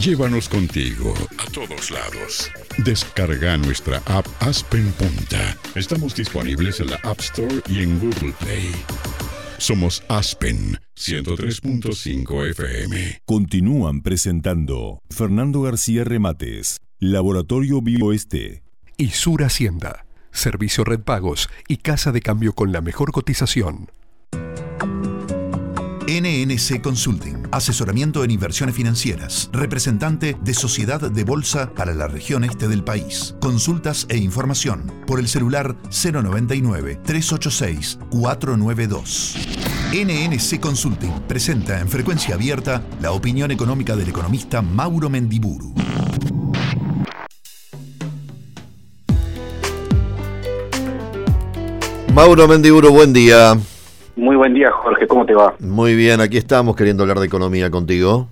Llévanos contigo a todos lados. Descarga nuestra app Aspen Punta. Estamos disponibles en la App Store y en Google Play. Somos Aspen 103.5 FM. Continúan presentando Fernando García Remates, Laboratorio Bioeste y Sur Hacienda, Servicio Red Pagos y Casa de Cambio con la mejor cotización. NNC Consulting, asesoramiento en inversiones financieras, representante de Sociedad de Bolsa para la región este del país. Consultas e información por el celular 099-386-492. NNC Consulting presenta en frecuencia abierta la opinión económica del economista Mauro Mendiburu. Mauro Mendiburu, buen día. Muy buen día, Jorge. ¿Cómo te va? Muy bien, aquí estamos queriendo hablar de economía contigo.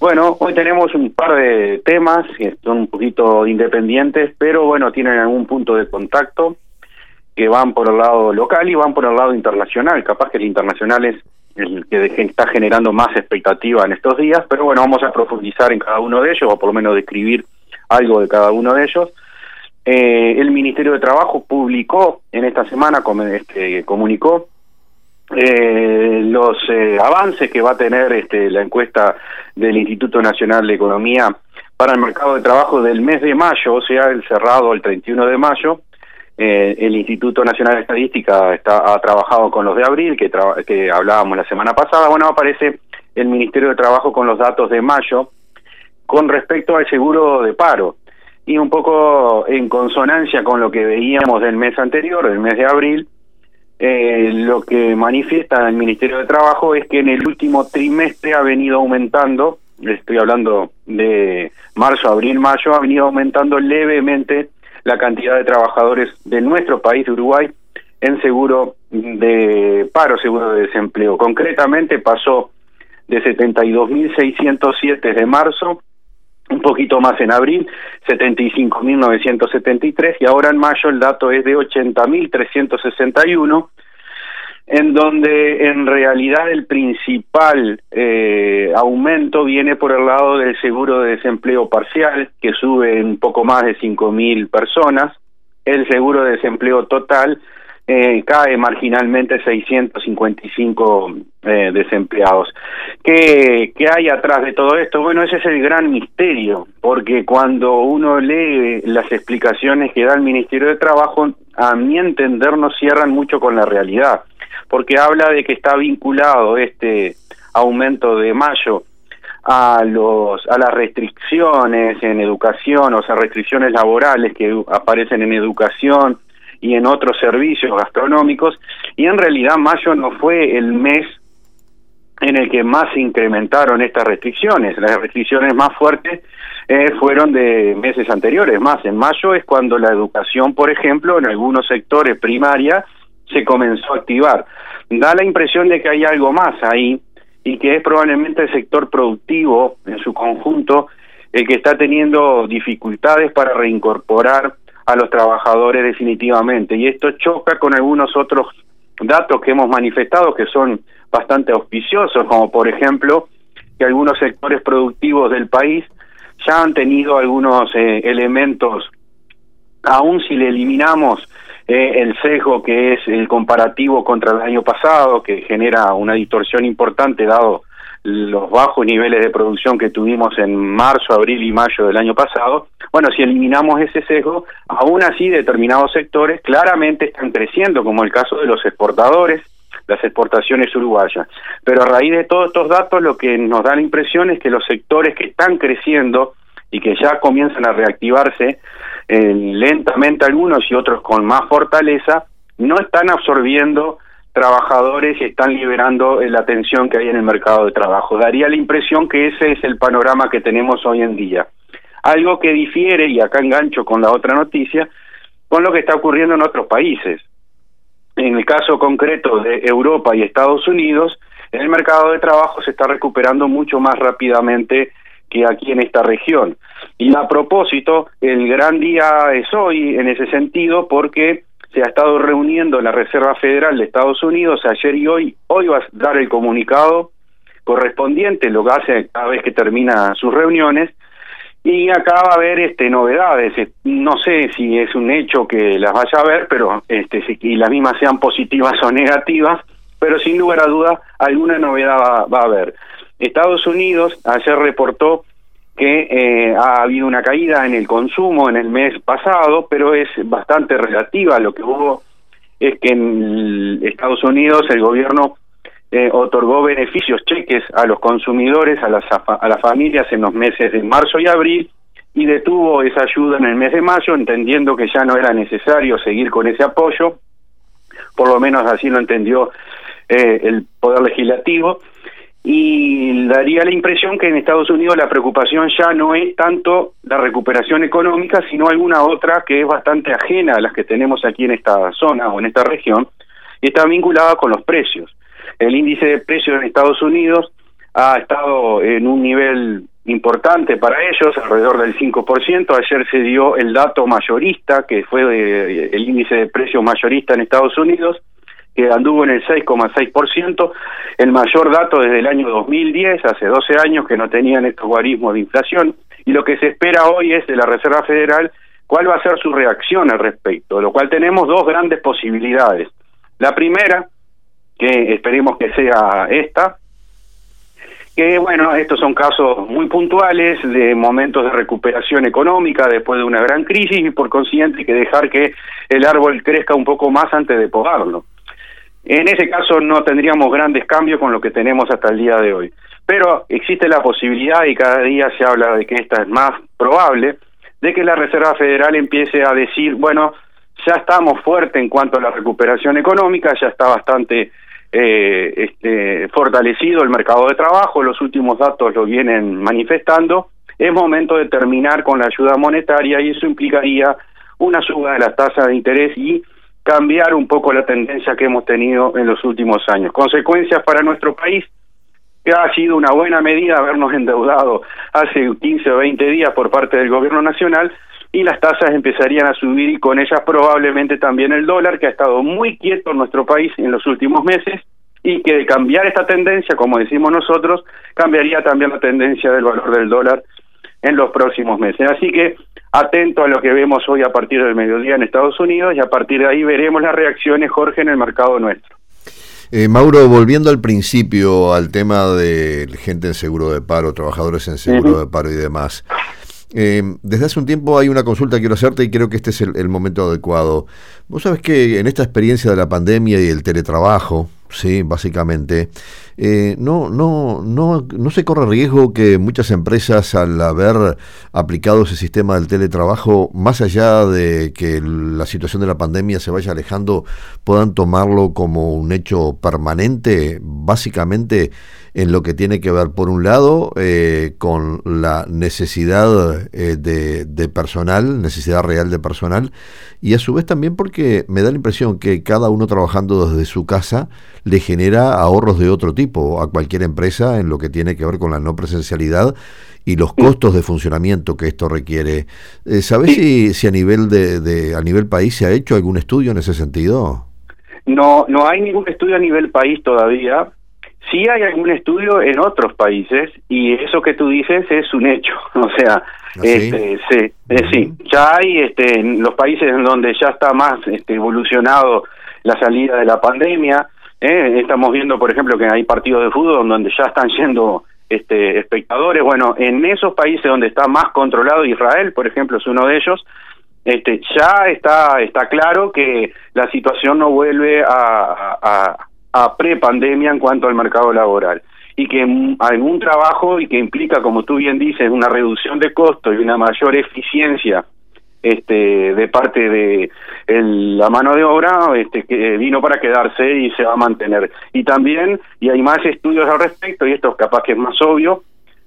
Bueno, hoy tenemos un par de temas que son un poquito independientes, pero bueno, tienen algún punto de contacto que van por el lado local y van por el lado internacional. Capaz que el internacional es el que está generando más expectativa en estos días, pero bueno, vamos a profundizar en cada uno de ellos, o por lo menos describir algo de cada uno de ellos. Eh, el Ministerio de Trabajo publicó en esta semana, este, comunicó eh, los eh, avances que va a tener este, la encuesta del Instituto Nacional de Economía para el mercado de trabajo del mes de mayo, o sea, el cerrado el 31 de mayo. Eh, el Instituto Nacional de Estadística está, ha trabajado con los de abril, que, que hablábamos la semana pasada. Bueno, aparece el Ministerio de Trabajo con los datos de mayo con respecto al seguro de paro. Y un poco en consonancia con lo que veíamos del mes anterior, del mes de abril, eh, lo que manifiesta el Ministerio de Trabajo es que en el último trimestre ha venido aumentando, estoy hablando de marzo, abril, mayo, ha venido aumentando levemente la cantidad de trabajadores de nuestro país, de Uruguay, en seguro de paro, seguro de desempleo. Concretamente pasó de 72.607 de marzo un poquito más en abril, 75.973 y ahora en mayo el dato es de 80.361 en donde en realidad el principal eh, aumento viene por el lado del seguro de desempleo parcial, que sube un poco más de 5.000 personas, el seguro de desempleo total eh, cae marginalmente 655 eh, desempleados. ¿Qué, ¿Qué hay atrás de todo esto? Bueno, ese es el gran misterio, porque cuando uno lee las explicaciones que da el Ministerio de Trabajo, a mi entender no cierran mucho con la realidad, porque habla de que está vinculado este aumento de mayo a los a las restricciones en educación, o sea, restricciones laborales que aparecen en educación, y en otros servicios gastronómicos, y en realidad mayo no fue el mes en el que más se incrementaron estas restricciones. Las restricciones más fuertes eh, fueron de meses anteriores. Más, en mayo es cuando la educación, por ejemplo, en algunos sectores primaria, se comenzó a activar. Da la impresión de que hay algo más ahí y que es probablemente el sector productivo en su conjunto el que está teniendo dificultades para reincorporar a los trabajadores definitivamente. Y esto choca con algunos otros datos que hemos manifestado que son bastante auspiciosos, como por ejemplo que algunos sectores productivos del país ya han tenido algunos eh, elementos, aun si le eliminamos eh, el sesgo que es el comparativo contra el año pasado, que genera una distorsión importante dado los bajos niveles de producción que tuvimos en marzo, abril y mayo del año pasado, bueno, si eliminamos ese sesgo, aún así determinados sectores claramente están creciendo, como el caso de los exportadores, las exportaciones uruguayas. Pero a raíz de todos estos datos, lo que nos da la impresión es que los sectores que están creciendo y que ya comienzan a reactivarse eh, lentamente algunos y otros con más fortaleza, no están absorbiendo trabajadores y están liberando la tensión que hay en el mercado de trabajo. Daría la impresión que ese es el panorama que tenemos hoy en día. Algo que difiere, y acá engancho con la otra noticia, con lo que está ocurriendo en otros países. En el caso concreto de Europa y Estados Unidos, el mercado de trabajo se está recuperando mucho más rápidamente que aquí en esta región. Y a propósito, el gran día es hoy en ese sentido porque se ha estado reuniendo la Reserva Federal de Estados Unidos ayer y hoy. Hoy va a dar el comunicado correspondiente, lo que hace cada vez que termina sus reuniones, y acá va a haber este novedades. No sé si es un hecho que las vaya a ver pero este y las mismas sean positivas o negativas pero sin lugar a duda alguna novedad va, a haber. Estados Unidos ayer reportó que eh, ha habido una caída en el consumo en el mes pasado pero es bastante relativa. Lo que hubo es que en Estados Unidos el gobierno eh, otorgó beneficios, cheques a los consumidores, a las, a las familias en los meses de marzo y abril y detuvo esa ayuda en el mes de mayo, entendiendo que ya no era necesario seguir con ese apoyo, por lo menos así lo entendió eh, el Poder Legislativo, y daría la impresión que en Estados Unidos la preocupación ya no es tanto la recuperación económica, sino alguna otra que es bastante ajena a las que tenemos aquí en esta zona o en esta región, y está vinculada con los precios. El índice de precios en Estados Unidos ha estado en un nivel importante para ellos, alrededor del 5%. Ayer se dio el dato mayorista, que fue el índice de precios mayorista en Estados Unidos, que anduvo en el 6,6%, el mayor dato desde el año 2010, hace 12 años que no tenían estos guarismos de inflación, y lo que se espera hoy es de la Reserva Federal cuál va a ser su reacción al respecto, lo cual tenemos dos grandes posibilidades. La primera, que esperemos que sea esta, que bueno, estos son casos muy puntuales de momentos de recuperación económica después de una gran crisis y por consiguiente hay que dejar que el árbol crezca un poco más antes de podarlo. En ese caso no tendríamos grandes cambios con lo que tenemos hasta el día de hoy. Pero existe la posibilidad, y cada día se habla de que esta es más probable, de que la Reserva Federal empiece a decir, bueno, ya estamos fuertes en cuanto a la recuperación económica, ya está bastante eh, este, fortalecido el mercado de trabajo, los últimos datos lo vienen manifestando, es momento de terminar con la ayuda monetaria y eso implicaría una suba de la tasa de interés y cambiar un poco la tendencia que hemos tenido en los últimos años. Consecuencias para nuestro país, que ha sido una buena medida habernos endeudado hace 15 o 20 días por parte del gobierno nacional y las tasas empezarían a subir y con ellas probablemente también el dólar, que ha estado muy quieto en nuestro país en los últimos meses y que de cambiar esta tendencia, como decimos nosotros, cambiaría también la tendencia del valor del dólar en los próximos meses. Así que atento a lo que vemos hoy a partir del mediodía en Estados Unidos y a partir de ahí veremos las reacciones, Jorge, en el mercado nuestro. Eh, Mauro, volviendo al principio, al tema de gente en seguro de paro, trabajadores en seguro de paro y demás. Eh, desde hace un tiempo hay una consulta que quiero hacerte y creo que este es el, momento adecuado. Vos sabés que en esta experiencia de la pandemia y el teletrabajo, sí, básicamente, eh, no, no, no, no se corre riesgo que muchas empresas al haber aplicado ese sistema del teletrabajo, más allá de que la situación de la pandemia se vaya alejando, puedan tomarlo como un hecho permanente, básicamente en lo que tiene que ver, por un lado, eh, con la necesidad eh, de, de, personal, necesidad real de personal, y a su vez también porque me da la impresión que cada uno trabajando desde su casa le genera ahorros de otro tipo a cualquier empresa en lo que tiene que ver con la no presencialidad y los costos de funcionamiento que esto requiere. Eh, ¿Sabes si, si a nivel de, de, a nivel país se ha hecho algún estudio en ese sentido? No, no hay ningún estudio a nivel país todavía. Sí hay algún estudio en otros países y eso que tú dices es un hecho, o sea, ¿Ah, este, sí, eh, sí, ya hay este, en los países en donde ya está más este, evolucionado la salida de la pandemia, eh, estamos viendo, por ejemplo, que hay partidos de fútbol donde ya están yendo este, espectadores, bueno, en esos países donde está más controlado Israel, por ejemplo, es uno de ellos, este, ya está, está claro que la situación no vuelve a, a a pre-pandemia en cuanto al mercado laboral y que hay un trabajo y que implica, como tú bien dices, una reducción de costos y una mayor eficiencia este, de parte de la mano de obra este, que vino para quedarse y se va a mantener. Y también, y hay más estudios al respecto, y esto capaz que es más obvio,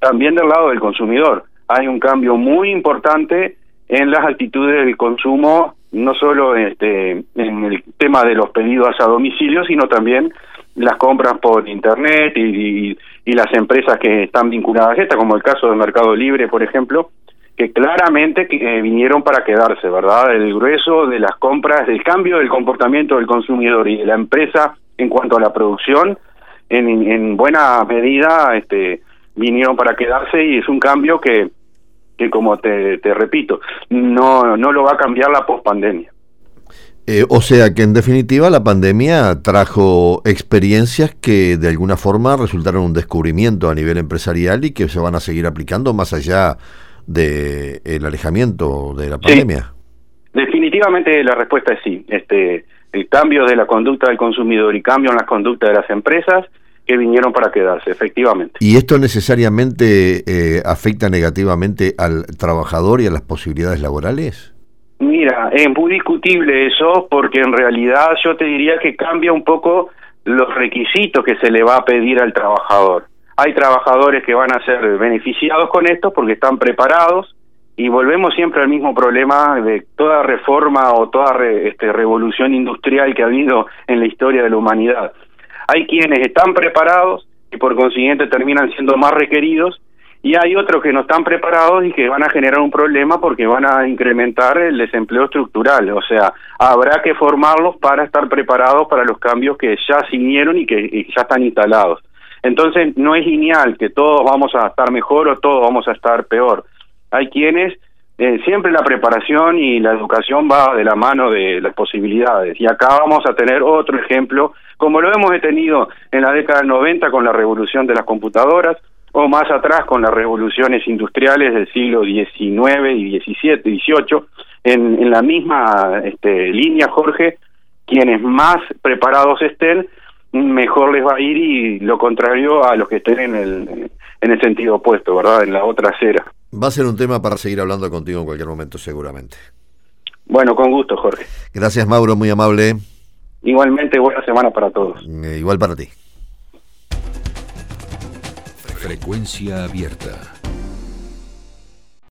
también del lado del consumidor. Hay un cambio muy importante en las actitudes del consumo no solo este, en el tema de los pedidos a domicilio, sino también las compras por internet y, y, las empresas que están vinculadas a esta, como el caso de Mercado Libre, por ejemplo, que claramente que, vinieron para quedarse, ¿verdad? El grueso de las compras, el cambio del comportamiento del consumidor y de la empresa en cuanto a la producción, en, buena medida este, vinieron para quedarse y es un cambio que, que como te, te repito, no, no lo va a cambiar la pospandemia. Eh, o sea que en definitiva la pandemia trajo experiencias que de alguna forma resultaron un descubrimiento a nivel empresarial y que se van a seguir aplicando más allá del el alejamiento de la pandemia. Definitivamente la respuesta es sí. Este, el cambio de la conducta del consumidor y cambio en la conducta de las empresas que vinieron para quedarse, efectivamente. ¿Y esto necesariamente eh, afecta negativamente al trabajador y a las posibilidades laborales? Mira, es muy discutible eso porque en realidad yo te diría que cambia un poco los requisitos que se le va a pedir al trabajador. Hay trabajadores que van a ser beneficiados con esto porque están preparados y volvemos siempre al mismo problema de toda reforma o toda este, revolución industrial que ha habido en la historia de la humanidad. Hay quienes están preparados y por consiguiente terminan siendo más requeridos y hay otros que no están preparados y que van a generar un problema porque van a incrementar el desempleo estructural. O sea, habrá que formarlos para estar preparados para los cambios que ya siguieron y que ya están instalados. Entonces, no es lineal que todos vamos a estar mejor o todos vamos a estar peor. Hay quienes eh, siempre la preparación y la educación va de la mano de las posibilidades. Y acá vamos a tener otro ejemplo, como lo hemos tenido en la década del 90 con la revolución de las computadoras, o más atrás con las revoluciones industriales del siglo XIX y XVII, XVIII, en, en la misma este, línea, Jorge, quienes más preparados estén, mejor les va a ir y lo contrario a los que estén en el, en el sentido opuesto, ¿verdad? En la otra acera. Va a ser un tema para seguir hablando contigo en cualquier momento, seguramente. Bueno, con gusto, Jorge. Gracias, Mauro, muy amable. Igualmente, buena semana para todos. Eh, igual para ti. Frecuencia abierta.